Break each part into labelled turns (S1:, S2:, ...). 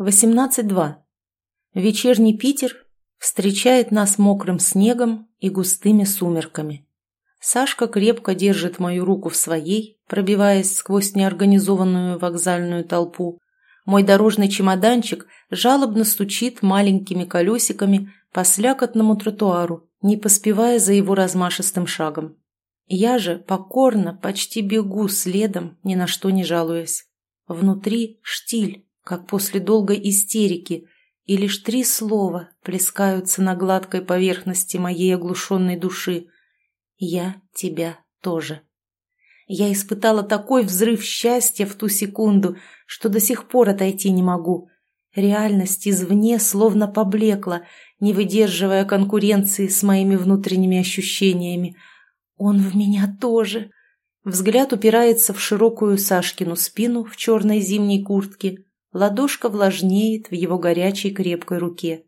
S1: 18.2. Вечерний Питер встречает нас мокрым снегом и густыми сумерками. Сашка крепко держит мою руку в своей, пробиваясь сквозь неорганизованную вокзальную толпу. Мой дорожный чемоданчик жалобно стучит маленькими колесиками по слякотному тротуару, не поспевая за его размашистым шагом. Я же покорно почти бегу следом, ни на что не жалуясь. Внутри штиль, как после долгой истерики, и лишь три слова плескаются на гладкой поверхности моей оглушенной души. «Я тебя тоже». Я испытала такой взрыв счастья в ту секунду, что до сих пор отойти не могу. Реальность извне словно поблекла, не выдерживая конкуренции с моими внутренними ощущениями. Он в меня тоже. Взгляд упирается в широкую Сашкину спину в черной зимней куртке. Ладошка влажнеет в его горячей крепкой руке.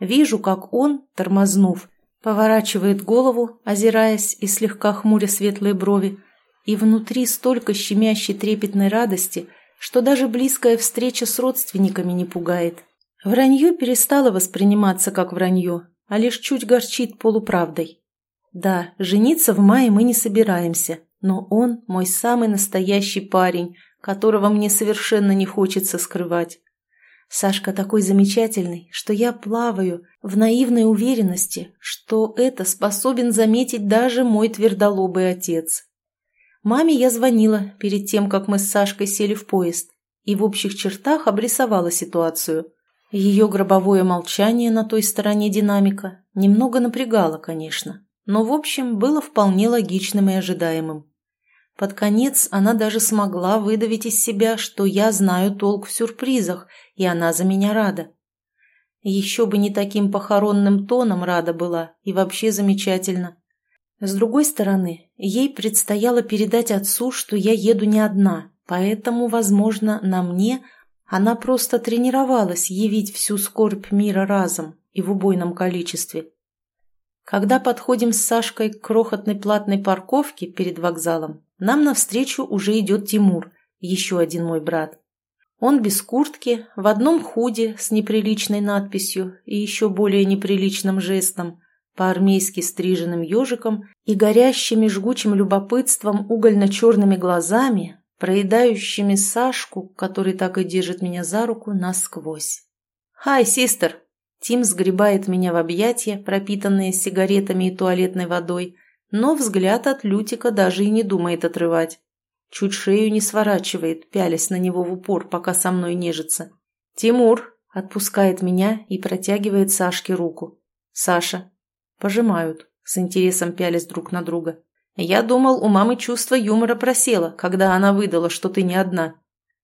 S1: Вижу, как он, тормознув, поворачивает голову, озираясь и слегка хмуря светлые брови, и внутри столько щемящей трепетной радости, что даже близкая встреча с родственниками не пугает. Вранье перестало восприниматься как вранье, а лишь чуть горчит полуправдой. Да, жениться в мае мы не собираемся, но он мой самый настоящий парень, которого мне совершенно не хочется скрывать. Сашка такой замечательный, что я плаваю в наивной уверенности, что это способен заметить даже мой твердолобый отец. Маме я звонила перед тем, как мы с Сашкой сели в поезд, и в общих чертах обрисовала ситуацию. Ее гробовое молчание на той стороне динамика немного напрягало, конечно, но в общем было вполне логичным и ожидаемым. Под конец она даже смогла выдавить из себя, что я знаю толк в сюрпризах, и она за меня рада. Еще бы не таким похоронным тоном рада была, и вообще замечательно. С другой стороны, ей предстояло передать отцу, что я еду не одна, поэтому, возможно, на мне она просто тренировалась явить всю скорбь мира разом и в убойном количестве. Когда подходим с Сашкой к крохотной платной парковке перед вокзалом, нам навстречу уже идет Тимур, еще один мой брат. Он без куртки, в одном худе с неприличной надписью и еще более неприличным жестом, по-армейски стриженным ежиком и горящими жгучим любопытством угольно-черными глазами, проедающими Сашку, который так и держит меня за руку, насквозь. «Хай, систер!» Тим сгребает меня в объятия, пропитанные сигаретами и туалетной водой, но взгляд от Лютика даже и не думает отрывать. Чуть шею не сворачивает, пялясь на него в упор, пока со мной нежится. «Тимур!» – отпускает меня и протягивает Сашке руку. «Саша!» Пожимают, с интересом пялясь друг на друга. «Я думал, у мамы чувство юмора просело, когда она выдала, что ты не одна.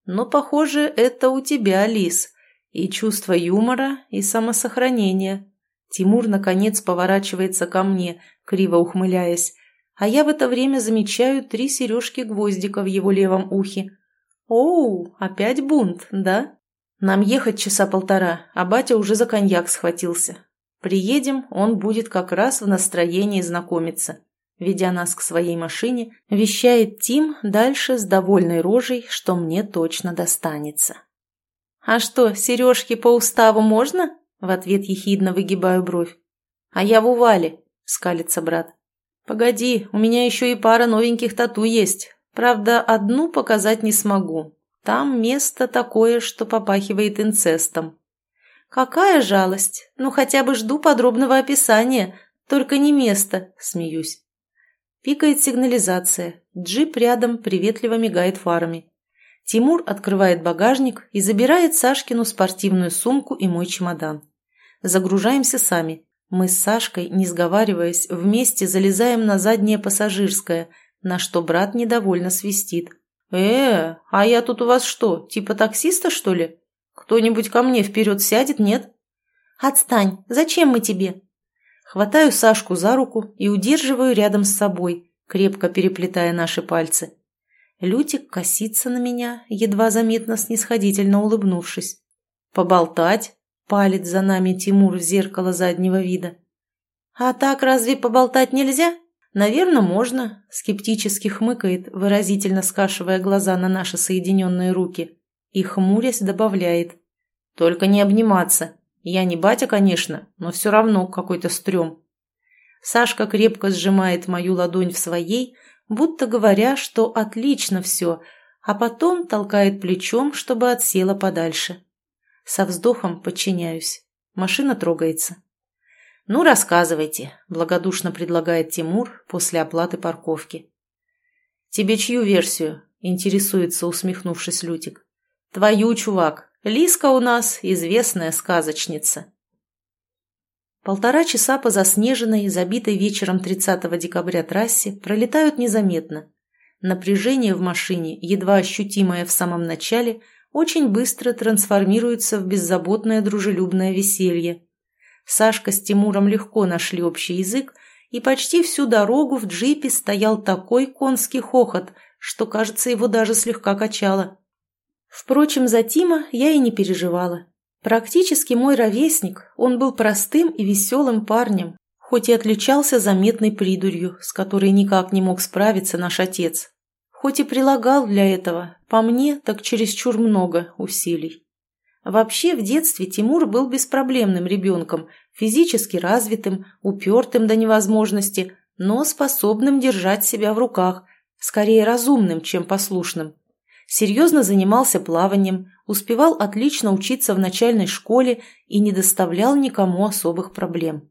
S1: Но, похоже, это у тебя, Лис. И чувство юмора, и самосохранение. Тимур, наконец, поворачивается ко мне, криво ухмыляясь, а я в это время замечаю три сережки-гвоздика в его левом ухе. «Оу, опять бунт, да?» «Нам ехать часа полтора, а батя уже за коньяк схватился. Приедем, он будет как раз в настроении знакомиться». Ведя нас к своей машине, вещает Тим дальше с довольной рожей, что мне точно достанется. «А что, сережки по уставу можно?» В ответ ехидно выгибаю бровь. «А я в увале», — скалится брат. «Погоди, у меня еще и пара новеньких тату есть. Правда, одну показать не смогу. Там место такое, что попахивает инцестом». «Какая жалость! Ну, хотя бы жду подробного описания. Только не место», — смеюсь. Пикает сигнализация. Джип рядом приветливо мигает фарами. Тимур открывает багажник и забирает Сашкину спортивную сумку и мой чемодан. Загружаемся сами. Мы с Сашкой, не сговариваясь, вместе залезаем на заднее пассажирское, на что брат недовольно свистит. «Э, а я тут у вас что, типа таксиста, что ли? Кто-нибудь ко мне вперед сядет, нет?» «Отстань! Зачем мы тебе?» Хватаю Сашку за руку и удерживаю рядом с собой, крепко переплетая наши пальцы. Лютик косится на меня, едва заметно снисходительно улыбнувшись. «Поболтать?» — палит за нами Тимур в зеркало заднего вида. «А так разве поболтать нельзя?» «Наверное, можно», — скептически хмыкает, выразительно скашивая глаза на наши соединенные руки. И, хмурясь, добавляет. Только не обниматься. Я не батя, конечно, но все равно какой-то стрём. Сашка крепко сжимает мою ладонь в своей, будто говоря, что отлично все, а потом толкает плечом, чтобы отсела подальше. Со вздохом подчиняюсь. Машина трогается. «Ну, рассказывайте», – благодушно предлагает Тимур после оплаты парковки. «Тебе чью версию?» – интересуется, усмехнувшись Лютик. «Твою, чувак. Лиска у нас известная сказочница». Полтора часа по заснеженной, забитой вечером 30 декабря трассе пролетают незаметно. Напряжение в машине, едва ощутимое в самом начале, очень быстро трансформируется в беззаботное дружелюбное веселье. Сашка с Тимуром легко нашли общий язык, и почти всю дорогу в джипе стоял такой конский хохот, что, кажется, его даже слегка качало. Впрочем, за Тима я и не переживала. Практически мой ровесник, он был простым и веселым парнем, хоть и отличался заметной придурью, с которой никак не мог справиться наш отец. Хоть и прилагал для этого, по мне, так чересчур много усилий. Вообще, в детстве Тимур был беспроблемным ребенком, физически развитым, упертым до невозможности, но способным держать себя в руках, скорее разумным, чем послушным. Серьезно занимался плаванием, успевал отлично учиться в начальной школе и не доставлял никому особых проблем.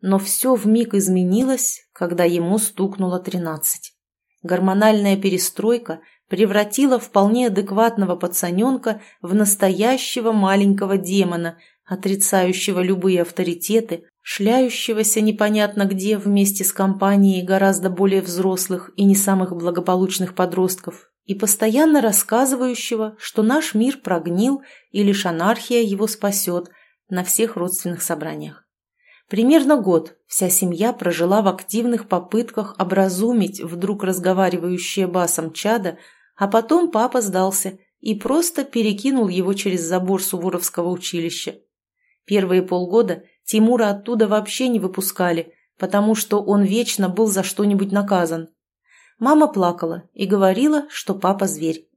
S1: Но все вмиг изменилось, когда ему стукнуло тринадцать. Гормональная перестройка превратила вполне адекватного пацаненка в настоящего маленького демона, отрицающего любые авторитеты, шляющегося непонятно где вместе с компанией гораздо более взрослых и не самых благополучных подростков, и постоянно рассказывающего, что наш мир прогнил и лишь анархия его спасет на всех родственных собраниях. Примерно год вся семья прожила в активных попытках образумить вдруг разговаривающее басом чада, а потом папа сдался и просто перекинул его через забор Суворовского училища. Первые полгода Тимура оттуда вообще не выпускали, потому что он вечно был за что-нибудь наказан. Мама плакала и говорила, что папа зверь.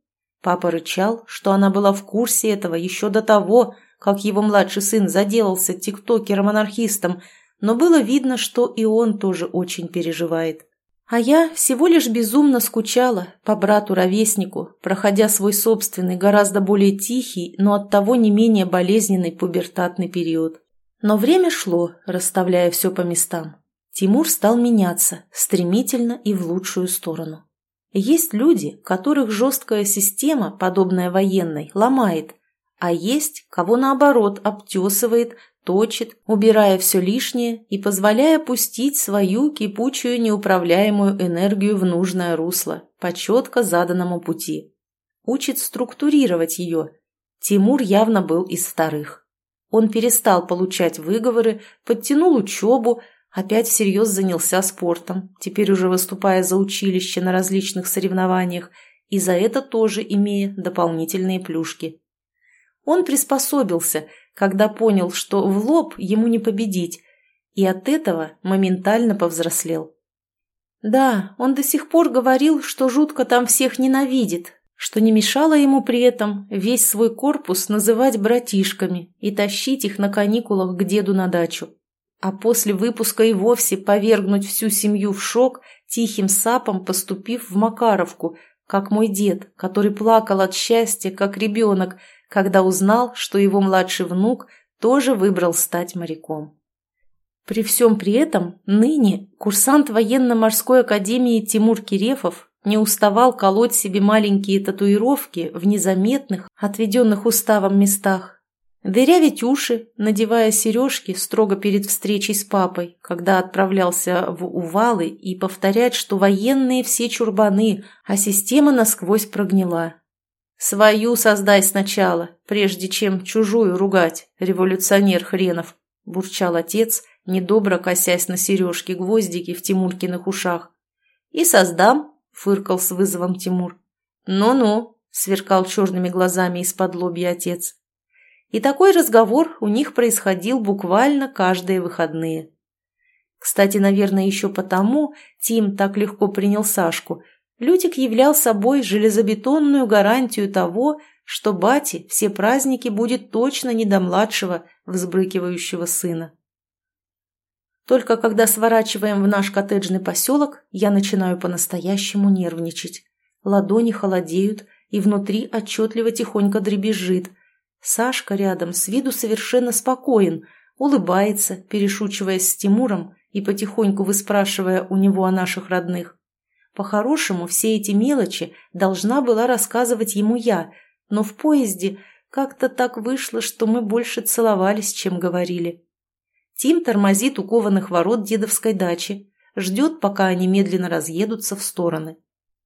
S1: Папа рычал, что она была в курсе этого еще до того, как его младший сын заделался тиктокером-анархистом, но было видно, что и он тоже очень переживает. А я всего лишь безумно скучала по брату-ровеснику, проходя свой собственный, гораздо более тихий, но оттого не менее болезненный пубертатный период. Но время шло, расставляя все по местам. Тимур стал меняться, стремительно и в лучшую сторону. Есть люди, которых жесткая система, подобная военной, ломает, а есть, кого наоборот обтесывает, точит, убирая все лишнее и позволяя пустить свою кипучую неуправляемую энергию в нужное русло, по четко заданному пути. Учит структурировать ее. Тимур явно был из вторых. Он перестал получать выговоры, подтянул учебу, Опять всерьез занялся спортом, теперь уже выступая за училище на различных соревнованиях, и за это тоже имея дополнительные плюшки. Он приспособился, когда понял, что в лоб ему не победить, и от этого моментально повзрослел. Да, он до сих пор говорил, что жутко там всех ненавидит, что не мешало ему при этом весь свой корпус называть братишками и тащить их на каникулах к деду на дачу а после выпуска и вовсе повергнуть всю семью в шок, тихим сапом поступив в Макаровку, как мой дед, который плакал от счастья, как ребенок, когда узнал, что его младший внук тоже выбрал стать моряком. При всем при этом ныне курсант военно-морской академии Тимур Кирефов не уставал колоть себе маленькие татуировки в незаметных, отведенных уставом местах, Дырявить уши, надевая сережки строго перед встречей с папой, когда отправлялся в Увалы, и повторять, что военные все чурбаны, а система насквозь прогнила. «Свою создай сначала, прежде чем чужую ругать, революционер хренов», – бурчал отец, недобро косясь на сережки-гвоздики в Тимуркиных ушах. «И создам», – фыркал с вызовом Тимур. «Ну-ну», – сверкал черными глазами из-под лобья отец. И такой разговор у них происходил буквально каждые выходные. Кстати, наверное, еще потому Тим так легко принял Сашку. Лютик являл собой железобетонную гарантию того, что бате все праздники будет точно не до младшего, взбрыкивающего сына. Только когда сворачиваем в наш коттеджный поселок, я начинаю по-настоящему нервничать. Ладони холодеют, и внутри отчетливо тихонько дребезжит. Сашка рядом с виду совершенно спокоен, улыбается, перешучиваясь с Тимуром и потихоньку выспрашивая у него о наших родных. По-хорошему, все эти мелочи должна была рассказывать ему я, но в поезде как-то так вышло, что мы больше целовались, чем говорили. Тим тормозит у кованых ворот дедовской дачи, ждет, пока они медленно разъедутся в стороны.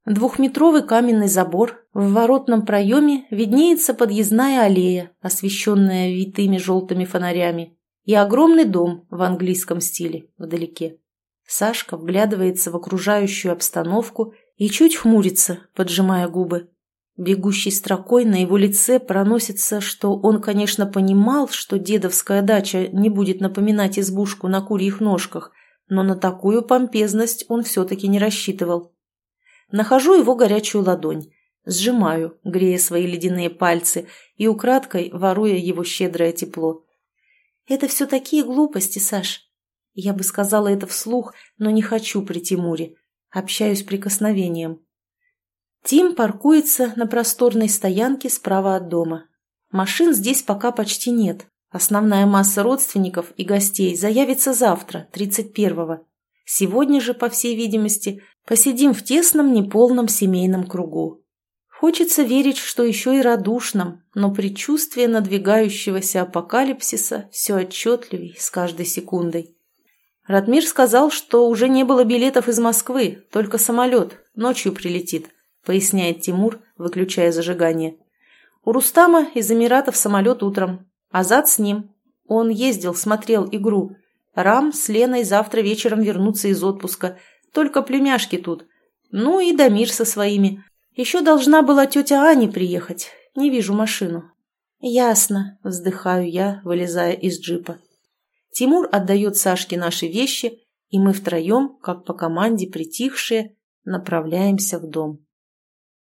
S1: Двухметровый каменный забор, в воротном проеме виднеется подъездная аллея, освещенная витыми желтыми фонарями, и огромный дом в английском стиле вдалеке. Сашка вглядывается в окружающую обстановку и чуть хмурится, поджимая губы. Бегущей строкой на его лице проносится, что он, конечно, понимал, что дедовская дача не будет напоминать избушку на курьих ножках, но на такую помпезность он все-таки не рассчитывал. Нахожу его горячую ладонь, сжимаю, грея свои ледяные пальцы и украдкой воруя его щедрое тепло. «Это все такие глупости, Саш». Я бы сказала это вслух, но не хочу при Тимуре. Общаюсь прикосновением. Тим паркуется на просторной стоянке справа от дома. Машин здесь пока почти нет. Основная масса родственников и гостей заявится завтра, 31-го. Сегодня же, по всей видимости, посидим в тесном неполном семейном кругу. Хочется верить, что еще и радушном, но предчувствие надвигающегося апокалипсиса все отчетливей с каждой секундой. Радмир сказал, что уже не было билетов из Москвы, только самолет, ночью прилетит поясняет Тимур, выключая зажигание. У Рустама из Эмиратов самолет утром. Азат с ним. Он ездил, смотрел игру. Рам с Леной завтра вечером вернутся из отпуска. Только племяшки тут. Ну и Дамир со своими. Еще должна была тетя Аня приехать. Не вижу машину. Ясно, вздыхаю я, вылезая из джипа. Тимур отдает Сашке наши вещи, и мы втроем, как по команде притихшие, направляемся в дом.